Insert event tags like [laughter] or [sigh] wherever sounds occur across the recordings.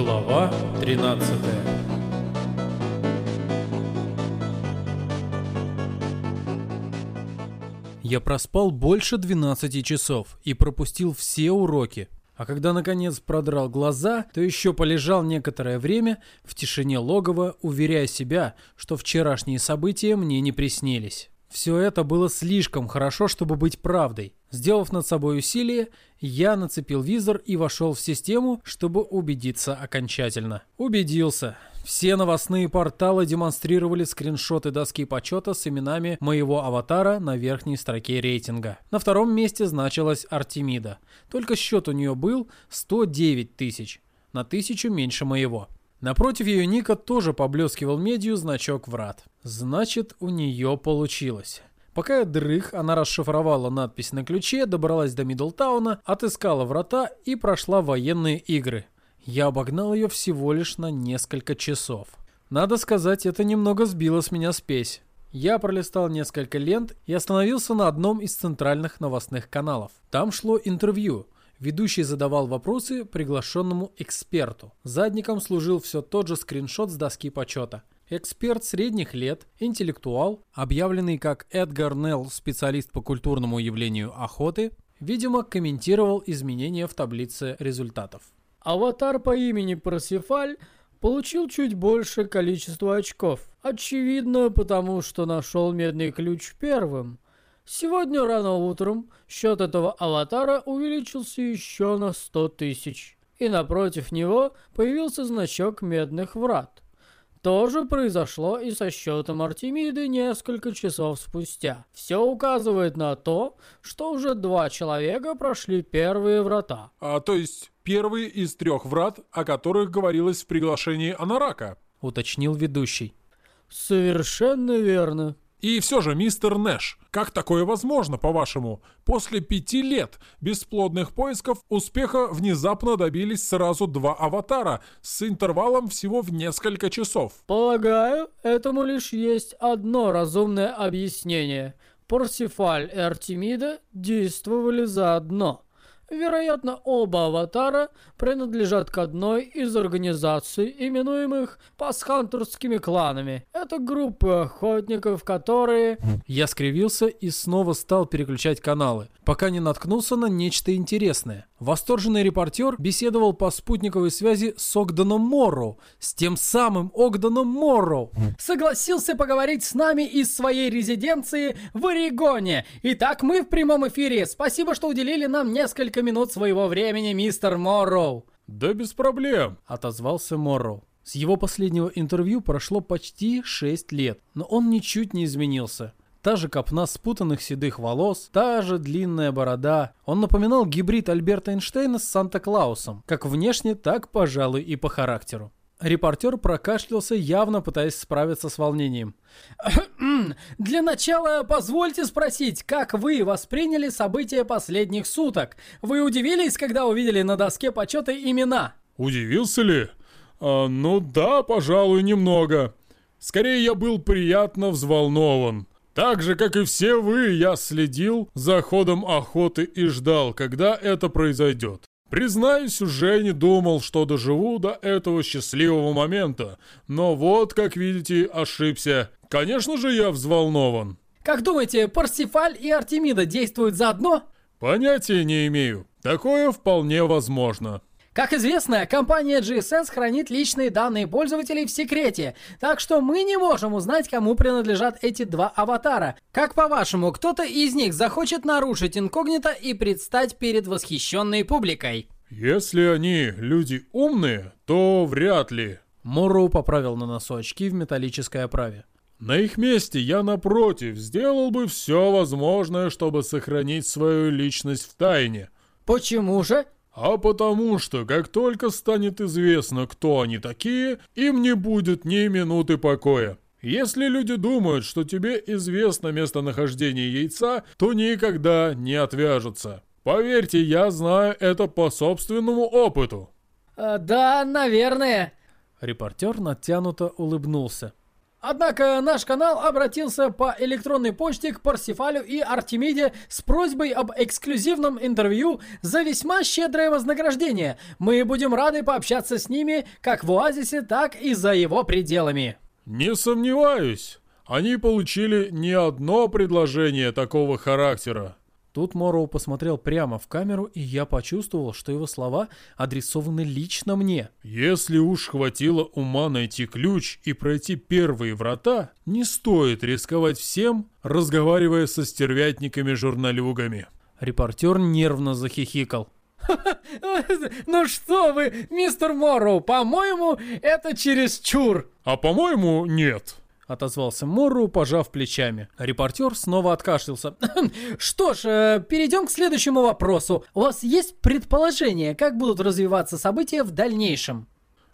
Глава 13 Я проспал больше 12 часов и пропустил все уроки. А когда наконец продрал глаза, то еще полежал некоторое время в тишине логова, уверяя себя, что вчерашние события мне не приснились. Все это было слишком хорошо, чтобы быть правдой. Сделав над собой усилие, я нацепил визор и вошел в систему, чтобы убедиться окончательно. Убедился. Все новостные порталы демонстрировали скриншоты доски почета с именами моего аватара на верхней строке рейтинга. На втором месте значилась Артемида. Только счет у нее был 109 тысяч. На тысячу меньше моего. Напротив ее ника тоже поблескивал медью значок врат. Значит, у нее получилось. Пока я дрых, она расшифровала надпись на ключе, добралась до Мидлтауна, отыскала врата и прошла военные игры. Я обогнал ее всего лишь на несколько часов. Надо сказать, это немного сбило с меня спесь. Я пролистал несколько лент и остановился на одном из центральных новостных каналов. Там шло интервью – Ведущий задавал вопросы приглашенному эксперту. Задником служил все тот же скриншот с доски почета. Эксперт средних лет, интеллектуал, объявленный как Эдгар Нелл, специалист по культурному явлению охоты, видимо, комментировал изменения в таблице результатов. Аватар по имени Парсифаль получил чуть больше количества очков. Очевидно, потому что нашел медный ключ первым – Сегодня рано утром счет этого аватара увеличился еще на 100 тысяч. И напротив него появился значок медных врат. То же произошло и со счетом Артемиды несколько часов спустя. Все указывает на то, что уже два человека прошли первые врата. А то есть первые из трех врат, о которых говорилось в приглашении Анарака? Уточнил ведущий. Совершенно верно. И все же, мистер Нэш, как такое возможно, по-вашему? После пяти лет бесплодных поисков успеха внезапно добились сразу два аватара с интервалом всего в несколько часов. Полагаю, этому лишь есть одно разумное объяснение. Парсифаль и Артемида действовали заодно. Вероятно, оба аватара принадлежат к одной из организаций, именуемых пасхантерскими кланами. Это группы охотников, которые... Я скривился и снова стал переключать каналы, пока не наткнулся на нечто интересное. Восторженный репортер беседовал по спутниковой связи с Огданом Морроу, с тем самым Огданом Морроу. Согласился поговорить с нами из своей резиденции в Орегоне. Итак, мы в прямом эфире. Спасибо, что уделили нам несколько минут своего времени, мистер Морроу. Да без проблем, отозвался Морроу. С его последнего интервью прошло почти 6 лет, но он ничуть не изменился. Та же копна спутанных седых волос, та же длинная борода. Он напоминал гибрид Альберта Эйнштейна с Санта-Клаусом, как внешне, так, пожалуй, и по характеру. Репортер прокашлялся, явно пытаясь справиться с волнением. «Для начала позвольте спросить, как вы восприняли события последних суток? Вы удивились, когда увидели на доске почета имена?» «Удивился ли? А, ну да, пожалуй, немного. Скорее, я был приятно взволнован. Так же, как и все вы, я следил за ходом охоты и ждал, когда это произойдет. Признаюсь, уже не думал, что доживу до этого счастливого момента, но вот, как видите, ошибся. Конечно же, я взволнован. Как думаете, Парсифаль и Артемида действуют заодно? Понятия не имею. Такое вполне возможно. Как известно, компания GSS хранит личные данные пользователей в секрете, так что мы не можем узнать, кому принадлежат эти два аватара. Как по-вашему, кто-то из них захочет нарушить инкогнито и предстать перед восхищенной публикой? Если они люди умные, то вряд ли. Морроу поправил на носу очки в металлической оправе. На их месте я, напротив, сделал бы все возможное, чтобы сохранить свою личность в тайне. Почему же? А потому что, как только станет известно, кто они такие, им не будет ни минуты покоя. Если люди думают, что тебе известно местонахождение яйца, то никогда не отвяжутся. Поверьте, я знаю это по собственному опыту. А, да, наверное. Репортер натянуто улыбнулся. Однако наш канал обратился по электронной почте к Парсифалю и Артемиде с просьбой об эксклюзивном интервью за весьма щедрое вознаграждение. Мы будем рады пообщаться с ними как в Оазисе, так и за его пределами. Не сомневаюсь. Они получили не одно предложение такого характера. Тут Морроу посмотрел прямо в камеру, и я почувствовал, что его слова адресованы лично мне. Если уж хватило ума найти ключ и пройти первые врата, не стоит рисковать всем, разговаривая со стервятниками-журналюгами. Репортер нервно захихикал. [laughs] Ну что вы, мистер Морроу, по-моему, это чересчур. А по-моему, нет отозвался Морру, пожав плечами. Репортер снова откашлялся. [laughs] Что ж, э, перейдем к следующему вопросу. У вас есть предположение, как будут развиваться события в дальнейшем?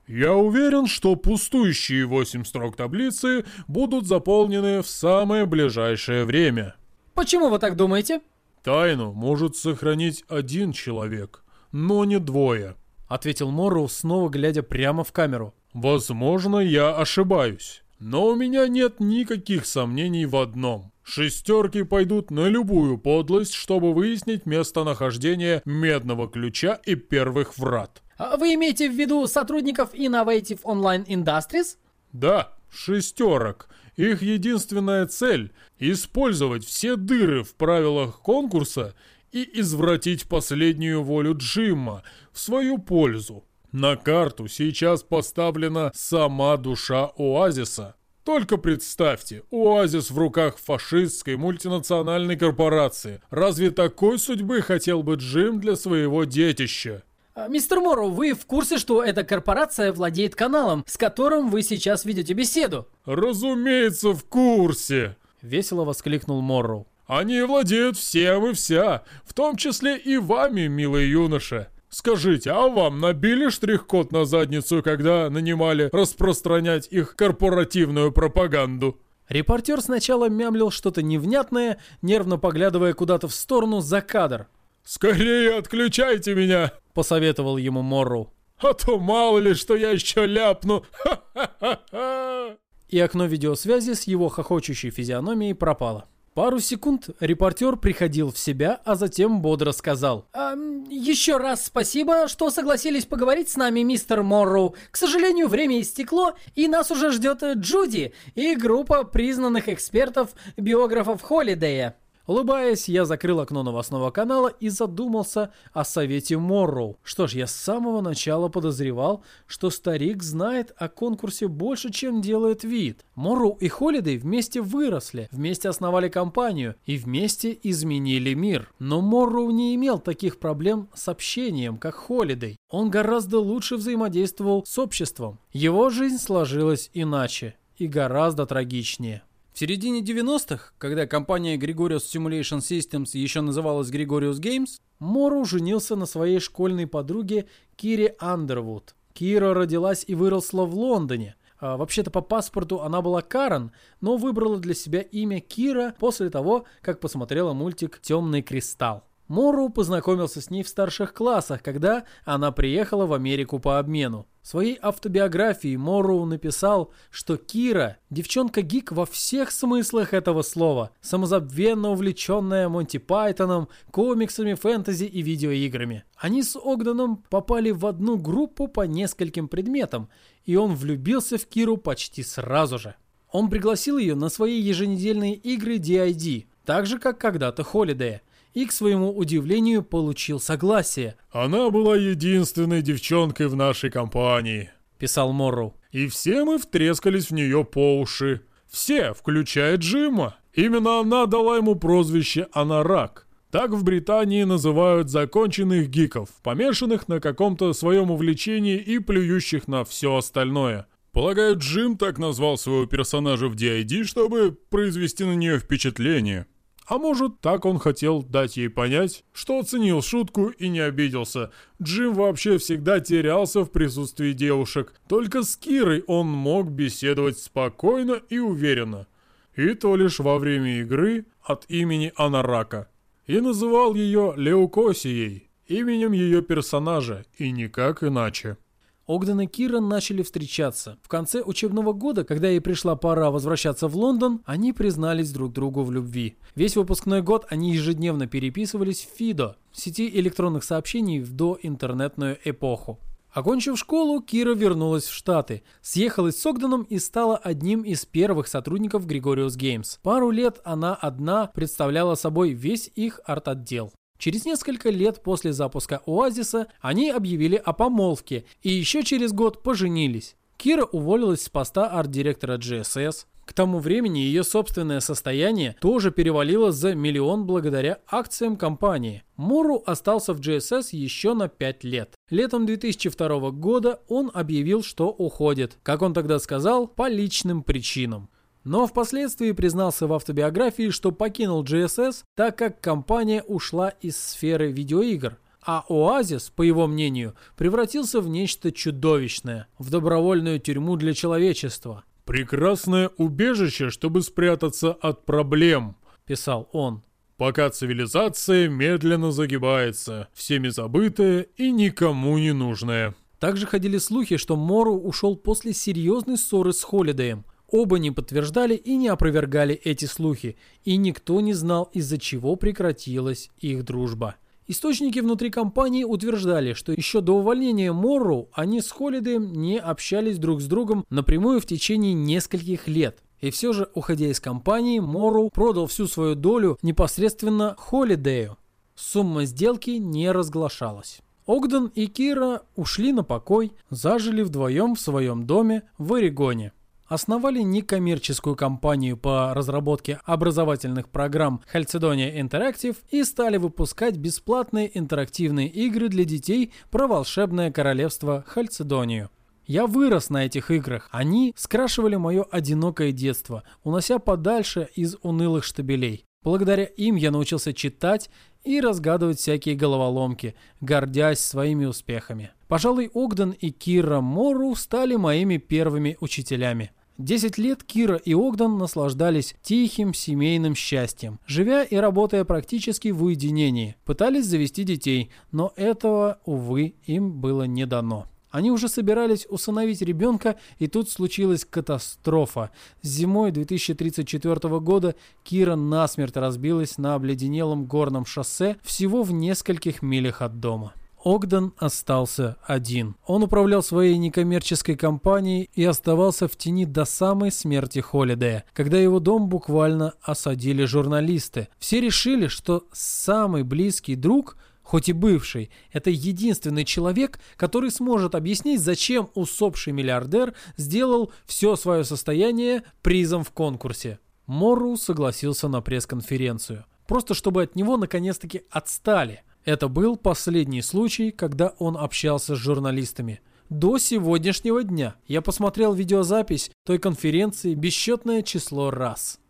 Я уверен, что пустующие восемь строк таблицы будут заполнены в самое ближайшее время. Почему вы так думаете? Тайну может сохранить один человек, но не двое. Ответил Морроу, снова глядя прямо в камеру. Возможно, я ошибаюсь. Но у меня нет никаких сомнений в одном. Шестерки пойдут на любую подлость, чтобы выяснить местонахождение медного ключа и первых врат. А вы имеете в виду сотрудников Innovative Online Industries? Да, шестерок. Их единственная цель – использовать все дыры в правилах конкурса и извратить последнюю волю Джима в свою пользу. На карту сейчас поставлена сама душа Оазиса. Только представьте, Оазис в руках фашистской мультинациональной корпорации. Разве такой судьбы хотел бы Джим для своего детища? А, мистер Морроу, вы в курсе, что эта корпорация владеет каналом, с которым вы сейчас ведете беседу? Разумеется, в курсе! Весело воскликнул Морроу. Они владеют всем и вся, в том числе и вами, милый юноша. Скажите, а вам набили штрих-код на задницу, когда нанимали распространять их корпоративную пропаганду? Репортер сначала мямлил что-то невнятное, нервно поглядывая куда-то в сторону за кадр. «Скорее отключайте меня!» — посоветовал ему Морроу. «А то мало ли, что я еще ляпну! [laughs] И окно видеосвязи с его хохочущей физиономией пропало. Пару секунд репортер приходил в себя, а затем бодро сказал. «Эм, «Еще раз спасибо, что согласились поговорить с нами, мистер Морроу. К сожалению, время истекло, и нас уже ждет Джуди и группа признанных экспертов, биографов Холидея». Улыбаясь, я закрыл окно новостного канала и задумался о совете Морроу. Что ж, я с самого начала подозревал, что старик знает о конкурсе больше, чем делает вид. Морроу и Холидей вместе выросли, вместе основали компанию и вместе изменили мир. Но Морроу не имел таких проблем с общением, как Холидей. Он гораздо лучше взаимодействовал с обществом. Его жизнь сложилась иначе и гораздо трагичнее. В середине 90-х, когда компания Gregorius Simulation Systems еще называлась Gregorius Games, Мору женился на своей школьной подруге Кире Андервуд. Кира родилась и выросла в Лондоне. А, вообще-то по паспорту она была Карен, но выбрала для себя имя Кира после того, как посмотрела мультик «Темный кристалл». Морроу познакомился с ней в старших классах, когда она приехала в Америку по обмену. В своей автобиографии Морроу написал, что Кира – девчонка-гик во всех смыслах этого слова, самозабвенно увлеченная Монти Пайтоном, комиксами, фэнтези и видеоиграми. Они с Огденом попали в одну группу по нескольким предметам, и он влюбился в Киру почти сразу же. Он пригласил ее на свои еженедельные игры DID, так же, как когда-то Холидея и, к своему удивлению, получил согласие. «Она была единственной девчонкой в нашей компании», — писал Морроу. «И все мы втрескались в нее по уши. Все, включая Джима. Именно она дала ему прозвище «Анарак». Так в Британии называют законченных гиков, помешанных на каком-то своем увлечении и плюющих на все остальное. Полагаю, Джим так назвал своего персонажа в D.I.D., чтобы произвести на нее впечатление. А может, так он хотел дать ей понять, что оценил шутку и не обиделся. Джим вообще всегда терялся в присутствии девушек. Только с Кирой он мог беседовать спокойно и уверенно. И то лишь во время игры от имени Анарака. И называл ее Леукосией, именем ее персонажа, и никак иначе. Огден и Кира начали встречаться. В конце учебного года, когда ей пришла пора возвращаться в Лондон, они признались друг другу в любви. Весь выпускной год они ежедневно переписывались в Фидо, сети электронных сообщений в доинтернетную эпоху. Окончив школу, Кира вернулась в Штаты, съехалась с Огденом и стала одним из первых сотрудников Gregorius Games. Пару лет она одна представляла собой весь их арт-отдел. Через несколько лет после запуска Оазиса они объявили о помолвке и еще через год поженились. Кира уволилась с поста арт-директора GSS. К тому времени ее собственное состояние тоже перевалило за миллион благодаря акциям компании. Мору остался в GSS еще на 5 лет. Летом 2002 года он объявил, что уходит. Как он тогда сказал, по личным причинам. Но впоследствии признался в автобиографии, что покинул GSS, так как компания ушла из сферы видеоигр, а Оазис, по его мнению, превратился в нечто чудовищное, в добровольную тюрьму для человечества. «Прекрасное убежище, чтобы спрятаться от проблем», — писал он. «Пока цивилизация медленно загибается, всеми забытая и никому не нужная». Также ходили слухи, что Мору ушел после серьезной ссоры с Холидеем. Оба не подтверждали и не опровергали эти слухи, и никто не знал, из-за чего прекратилась их дружба. Источники внутри компании утверждали, что еще до увольнения Морроу они с Холидеем не общались друг с другом напрямую в течение нескольких лет. И все же, уходя из компании, Морроу продал всю свою долю непосредственно Холидею. Сумма сделки не разглашалась. Огден и Кира ушли на покой, зажили вдвоем в своем доме в Орегоне основали некоммерческую компанию по разработке образовательных программ Halcedonia Interactive и стали выпускать бесплатные интерактивные игры для детей про волшебное королевство Хальцедонию. Я вырос на этих играх. Они скрашивали мое одинокое детство, унося подальше из унылых штабелей. Благодаря им я научился читать и разгадывать всякие головоломки, гордясь своими успехами. Пожалуй, Огден и Кира Мору стали моими первыми учителями. Десять лет Кира и Огден наслаждались тихим семейным счастьем, живя и работая практически в уединении. Пытались завести детей, но этого, увы, им было не дано. Они уже собирались усыновить ребенка, и тут случилась катастрофа. Зимой 2034 года Кира насмерть разбилась на обледенелом горном шоссе всего в нескольких милях от дома. Огден остался один. Он управлял своей некоммерческой компанией и оставался в тени до самой смерти Холидея, когда его дом буквально осадили журналисты. Все решили, что самый близкий друг хоть и бывший, это единственный человек, который сможет объяснить, зачем усопший миллиардер сделал все свое состояние призом в конкурсе. Морру согласился на пресс-конференцию. Просто чтобы от него наконец-таки отстали. Это был последний случай, когда он общался с журналистами. До сегодняшнего дня я посмотрел видеозапись той конференции бесчетное число раз.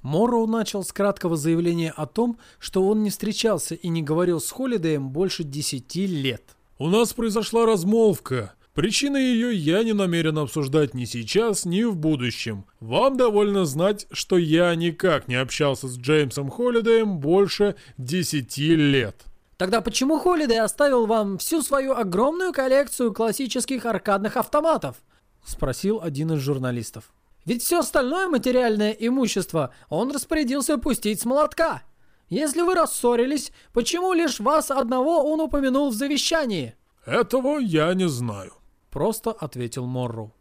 Морроу начал с краткого заявления о том, что он не встречался и не говорил с Холидеем больше десяти лет. «У нас произошла размолвка. Причины ее я не намерен обсуждать ни сейчас, ни в будущем. Вам довольно знать, что я никак не общался с Джеймсом Холидеем больше десяти лет». Тогда почему Холидей оставил вам всю свою огромную коллекцию классических аркадных автоматов? Спросил один из журналистов. Ведь все остальное материальное имущество он распорядился пустить с молотка. Если вы рассорились, почему лишь вас одного он упомянул в завещании? Этого я не знаю. Просто ответил Морроу.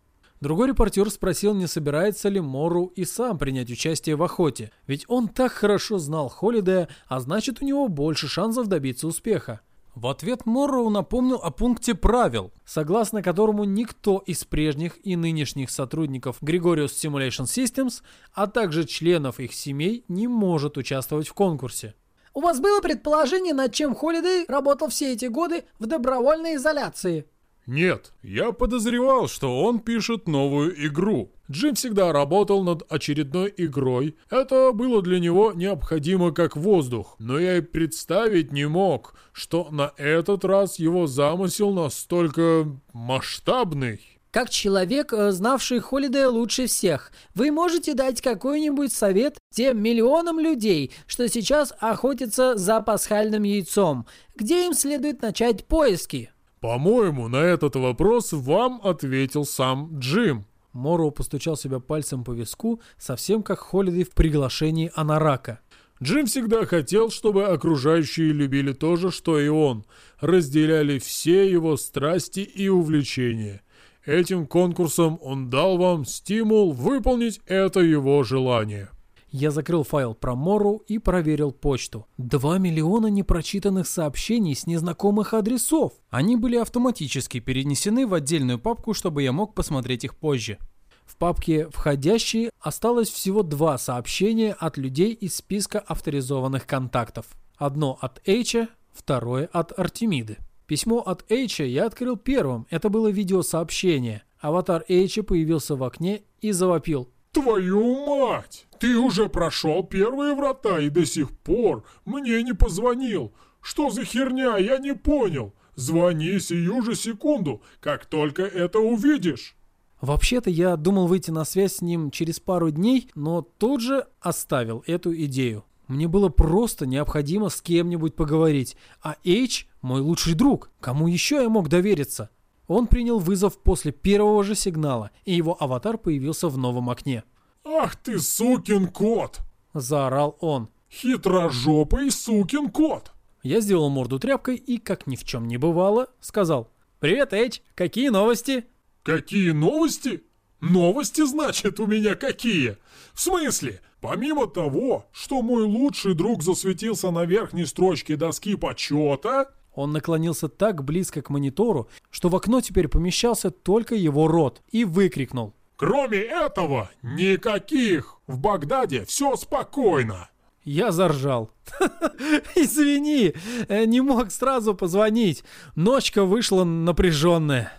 Другой репортер спросил, не собирается ли Мору и сам принять участие в охоте, ведь он так хорошо знал Холидея, а значит у него больше шансов добиться успеха. В ответ Морроу напомнил о пункте правил, согласно которому никто из прежних и нынешних сотрудников Gregorius Simulation Systems, а также членов их семей не может участвовать в конкурсе. У вас было предположение, над чем Холидей работал все эти годы в добровольной изоляции? Нет, я подозревал, что он пишет новую игру. Джим всегда работал над очередной игрой. Это было для него необходимо как воздух. Но я и представить не мог, что на этот раз его замысел настолько масштабный. Как человек, э, знавший Холидея лучше всех, вы можете дать какой-нибудь совет тем миллионам людей, что сейчас охотятся за пасхальным яйцом? Где им следует начать поиски? По-моему, на этот вопрос вам ответил сам Джим. Моро постучал себя пальцем по виску, совсем как Холидей в приглашении Анарака. Джим всегда хотел, чтобы окружающие любили то же, что и он, разделяли все его страсти и увлечения. Этим конкурсом он дал вам стимул выполнить это его желание. Я закрыл файл про Мору и проверил почту. Два миллиона непрочитанных сообщений с незнакомых адресов. Они были автоматически перенесены в отдельную папку, чтобы я мог посмотреть их позже. В папке «Входящие» осталось всего два сообщения от людей из списка авторизованных контактов. Одно от Эйча, второе от Артемиды. Письмо от Эйча я открыл первым, это было видеосообщение. Аватар Эйча появился в окне и завопил. «Твою мать! Ты уже прошел первые врата и до сих пор мне не позвонил. Что за херня, я не понял. Звони сию же секунду, как только это увидишь». Вообще-то я думал выйти на связь с ним через пару дней, но тут же оставил эту идею. Мне было просто необходимо с кем-нибудь поговорить, а Эйч – мой лучший друг. Кому еще я мог довериться? Он принял вызов после первого же сигнала, и его аватар появился в новом окне. «Ах ты сукин кот!» – заорал он. «Хитрожопый сукин кот!» Я сделал морду тряпкой и, как ни в чем не бывало, сказал. «Привет, Эйч, какие новости?» «Какие новости?» «Новости, значит, у меня какие? В смысле? Помимо того, что мой лучший друг засветился на верхней строчке доски почета...» Он наклонился так близко к монитору, что в окно теперь помещался только его рот, и выкрикнул. «Кроме этого, никаких! В Багдаде все спокойно!» Я заржал. [laughs] «Извини, э, не мог сразу позвонить. Ночка вышла напряженная».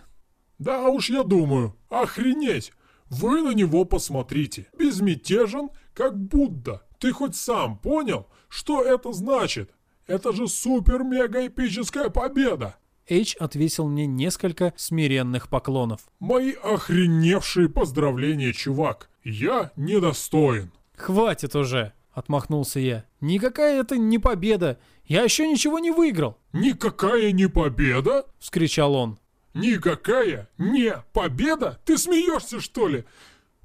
«Да уж я думаю, охренеть! Вы на него посмотрите. Безмятежен, как Будда. Ты хоть сам понял, что это значит? Это же супер-мега-эпическая победа!» Эйч отвесил мне несколько смиренных поклонов. «Мои охреневшие поздравления, чувак! Я недостоин!» «Хватит уже!» — отмахнулся я. «Никакая это не победа! Я еще ничего не выиграл!» «Никакая не победа?» — вскричал он. «Никакая не победа? Ты смеешься, что ли?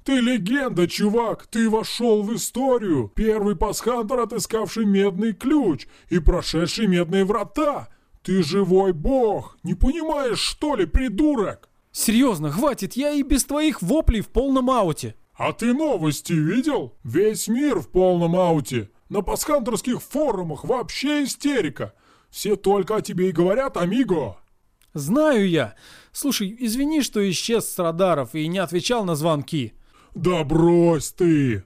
Ты легенда, чувак! Ты вошел в историю! Первый пасхантер, отыскавший медный ключ и прошедший медные врата! Ты живой бог! Не понимаешь, что ли, придурок?» «Серьезно, хватит, я и без твоих воплей в полном ауте!» «А ты новости видел? Весь мир в полном ауте! На пасхантерских форумах вообще истерика! Все только о тебе и говорят, амиго!» «Знаю я. Слушай, извини, что исчез с радаров и не отвечал на звонки». «Да брось ты!»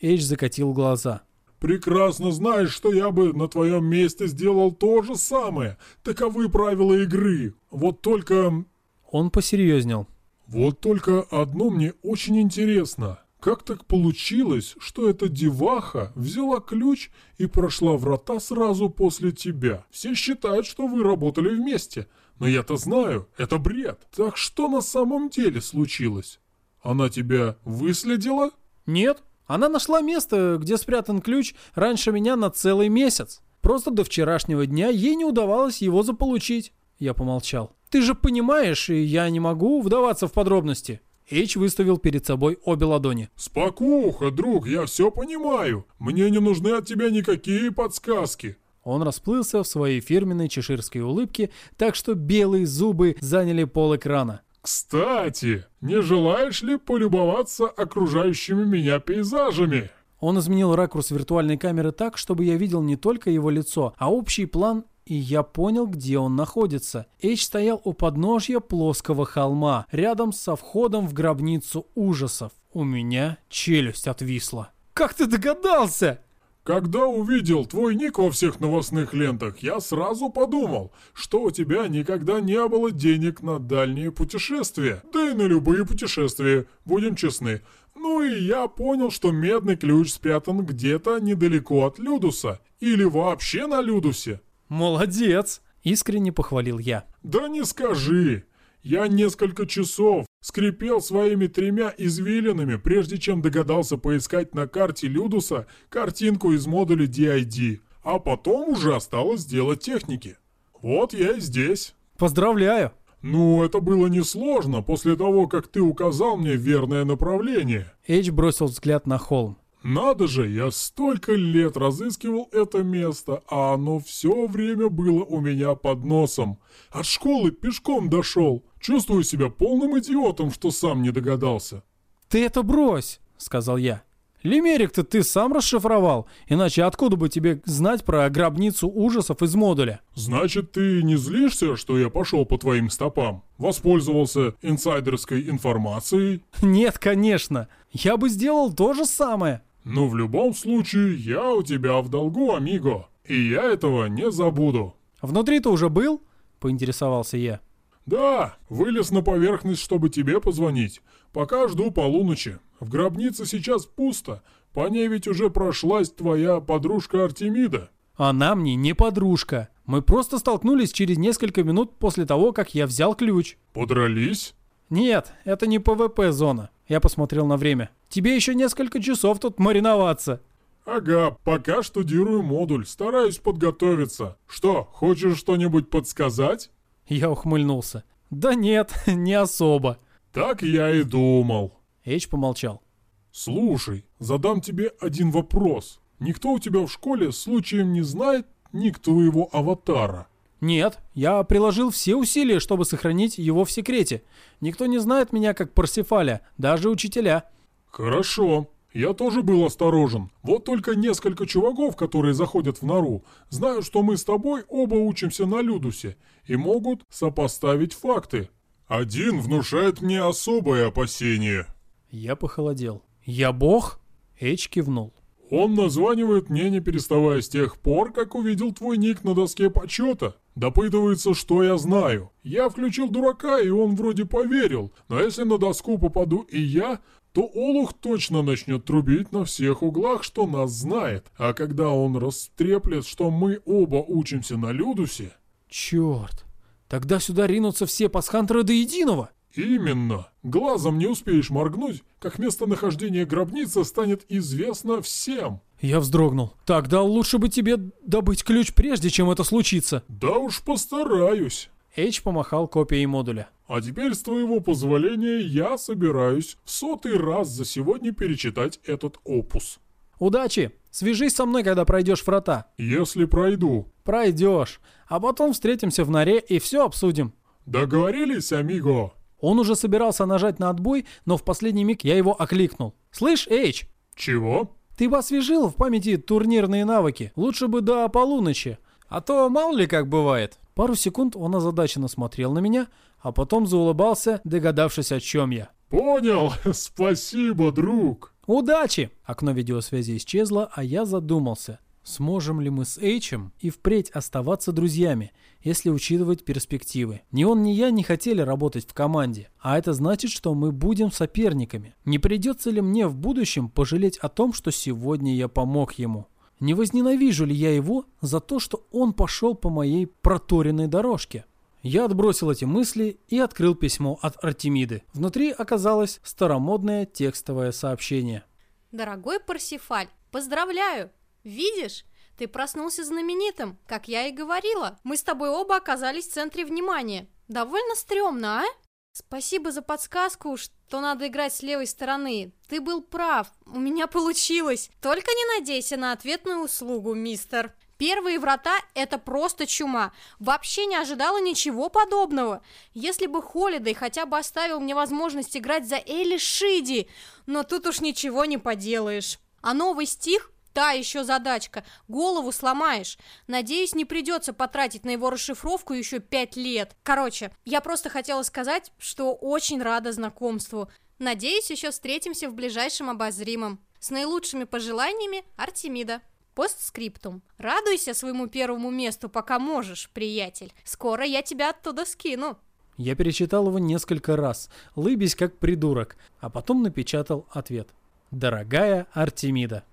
Эйч закатил глаза. «Прекрасно знаешь, что я бы на твоем месте сделал то же самое. Таковы правила игры. Вот только...» Он посерьезнел. «Вот только одно мне очень интересно. Как так получилось, что эта деваха взяла ключ и прошла врата сразу после тебя? Все считают, что вы работали вместе. Но я-то знаю, это бред. Так что на самом деле случилось? Она тебя выследила? Нет. Она нашла место, где спрятан ключ раньше меня на целый месяц. Просто до вчерашнего дня ей не удавалось его заполучить. Я помолчал. Ты же понимаешь, и я не могу вдаваться в подробности. Эйч выставил перед собой обе ладони. «Спокуха, друг, я все понимаю. Мне не нужны от тебя никакие подсказки. Он расплылся в своей фирменной чеширской улыбке, так что белые зубы заняли пол экрана. «Кстати, не желаешь ли полюбоваться окружающими меня пейзажами?» Он изменил ракурс виртуальной камеры так, чтобы я видел не только его лицо, а общий план, и я понял, где он находится. Эйч стоял у подножья плоского холма, рядом со входом в гробницу ужасов. У меня челюсть отвисла. «Как ты догадался?» Когда увидел твой ник во всех новостных лентах, я сразу подумал, что у тебя никогда не было денег на дальние путешествия. Да и на любые путешествия, будем честны. Ну и я понял, что медный ключ спрятан где-то недалеко от Людуса. Или вообще на Людусе. «Молодец!» — искренне похвалил я. «Да не скажи! Я несколько часов скрипел своими тремя извилинами, прежде чем догадался поискать на карте Людуса картинку из модуля DID, а потом уже осталось дело техники. Вот я и здесь. Поздравляю. Ну, это было несложно после того, как ты указал мне верное направление. Эйч бросил взгляд на холм. Надо же, я столько лет разыскивал это место, а оно все время было у меня под носом. От школы пешком дошел. Чувствую себя полным идиотом, что сам не догадался. «Ты это брось!» — сказал я. «Лимерик-то ты сам расшифровал, иначе откуда бы тебе знать про гробницу ужасов из модуля?» Значит, ты не злишься, что я пошел по твоим стопам? Воспользовался инсайдерской информацией? «Нет, конечно. Я бы сделал то же самое». Но в любом случае, я у тебя в долгу, амиго. И я этого не забуду. «Внутри ты уже был?» — поинтересовался я. Да, вылез на поверхность, чтобы тебе позвонить. Пока жду полуночи. В гробнице сейчас пусто. По ней ведь уже прошлась твоя подружка Артемида. Она мне не подружка. Мы просто столкнулись через несколько минут после того, как я взял ключ. Подрались? Нет, это не ПВП-зона. Я посмотрел на время. Тебе еще несколько часов тут мариноваться. Ага, пока штудирую модуль, стараюсь подготовиться. Что, хочешь что-нибудь подсказать? Я ухмыльнулся. Да нет, [laughs] не особо. Так я и думал. Эйч помолчал. Слушай, задам тебе один вопрос. Никто у тебя в школе случаем не знает ник твоего аватара? Нет, я приложил все усилия, чтобы сохранить его в секрете. Никто не знает меня как Парсифаля, даже учителя. Хорошо. Я тоже был осторожен. Вот только несколько чуваков, которые заходят в нору, знают, что мы с тобой оба учимся на Людусе и могут сопоставить факты. Один внушает мне особое опасение. Я похолодел. Я бог? Эйч кивнул. Он названивает мне, не переставая с тех пор, как увидел твой ник на доске почета. Допытывается, что я знаю. Я включил дурака, и он вроде поверил. Но если на доску попаду и я, то Олух точно начнет трубить на всех углах, что нас знает. А когда он растреплет, что мы оба учимся на Людусе... Черт. Тогда сюда ринутся все пасхантеры до единого. Именно. Глазом не успеешь моргнуть, как местонахождение гробницы станет известно всем. Я вздрогнул. Тогда лучше бы тебе добыть ключ прежде, чем это случится. Да уж постараюсь. Эйч помахал копией модуля. А теперь, с твоего позволения, я собираюсь в сотый раз за сегодня перечитать этот опус. Удачи! Свяжись со мной, когда пройдешь врата. Если пройду. Пройдешь. А потом встретимся в норе и все обсудим. Договорились, амиго? Он уже собирался нажать на отбой, но в последний миг я его окликнул. «Слышь, Эйч!» Чего? «Ты бы освежил в памяти турнирные навыки. Лучше бы до полуночи. А то мало ли как бывает». Пару секунд он озадаченно смотрел на меня, а потом заулыбался, догадавшись, о чем я. Понял. [laughs] Спасибо, друг. «Удачи!» Окно видеосвязи исчезло, а я задумался. Сможем ли мы с Эйчем и впредь оставаться друзьями, если учитывать перспективы? Ни он, ни я не хотели работать в команде, а это значит, что мы будем соперниками. Не придется ли мне в будущем пожалеть о том, что сегодня я помог ему? Не возненавижу ли я его за то, что он пошел по моей проторенной дорожке? Я отбросил эти мысли и открыл письмо от Артемиды. Внутри оказалось старомодное текстовое сообщение. Дорогой Парсифаль, поздравляю! Видишь, ты проснулся знаменитым, как я и говорила. Мы с тобой оба оказались в центре внимания. Довольно стрёмно, а? Спасибо за подсказку, что надо играть с левой стороны. Ты был прав, у меня получилось. Только не надейся на ответную услугу, мистер. Первые врата — это просто чума. Вообще не ожидала ничего подобного. Если бы Холидей хотя бы оставил мне возможность играть за Элли Шиди, но тут уж ничего не поделаешь. А новый стих Та еще задачка. Голову сломаешь. Надеюсь, не придется потратить на его расшифровку еще пять лет. Короче, я просто хотела сказать, что очень рада знакомству. Надеюсь, еще встретимся в ближайшем обозримом. С наилучшими пожеланиями, Артемида. Постскриптум. Радуйся своему первому месту, пока можешь, приятель. Скоро я тебя оттуда скину. Я перечитал его несколько раз, лыбясь как придурок, а потом напечатал ответ. «Дорогая Артемида».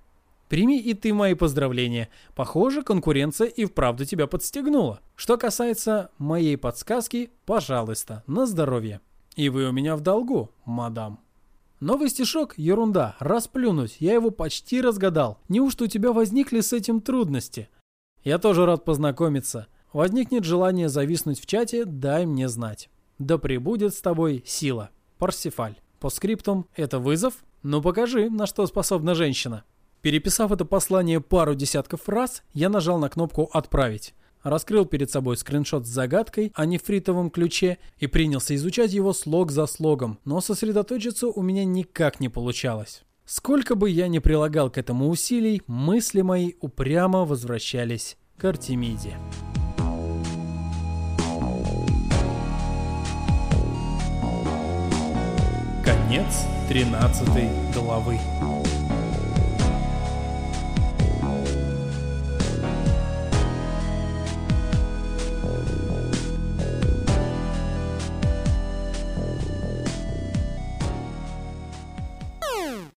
Прими и ты мои поздравления. Похоже, конкуренция и вправду тебя подстегнула. Что касается моей подсказки, пожалуйста, на здоровье. И вы у меня в долгу, мадам. Новый стишок – ерунда, расплюнуть, я его почти разгадал. Неужто у тебя возникли с этим трудности? Я тоже рад познакомиться. Возникнет желание зависнуть в чате, дай мне знать. Да пребудет с тобой сила. Парсифаль. По скриптум это вызов? Ну покажи, на что способна женщина. Переписав это послание пару десятков раз, я нажал на кнопку «Отправить». Раскрыл перед собой скриншот с загадкой о нефритовом ключе и принялся изучать его слог за слогом, но сосредоточиться у меня никак не получалось. Сколько бы я ни прилагал к этому усилий, мысли мои упрямо возвращались к Артемиде. Конец 13 главы.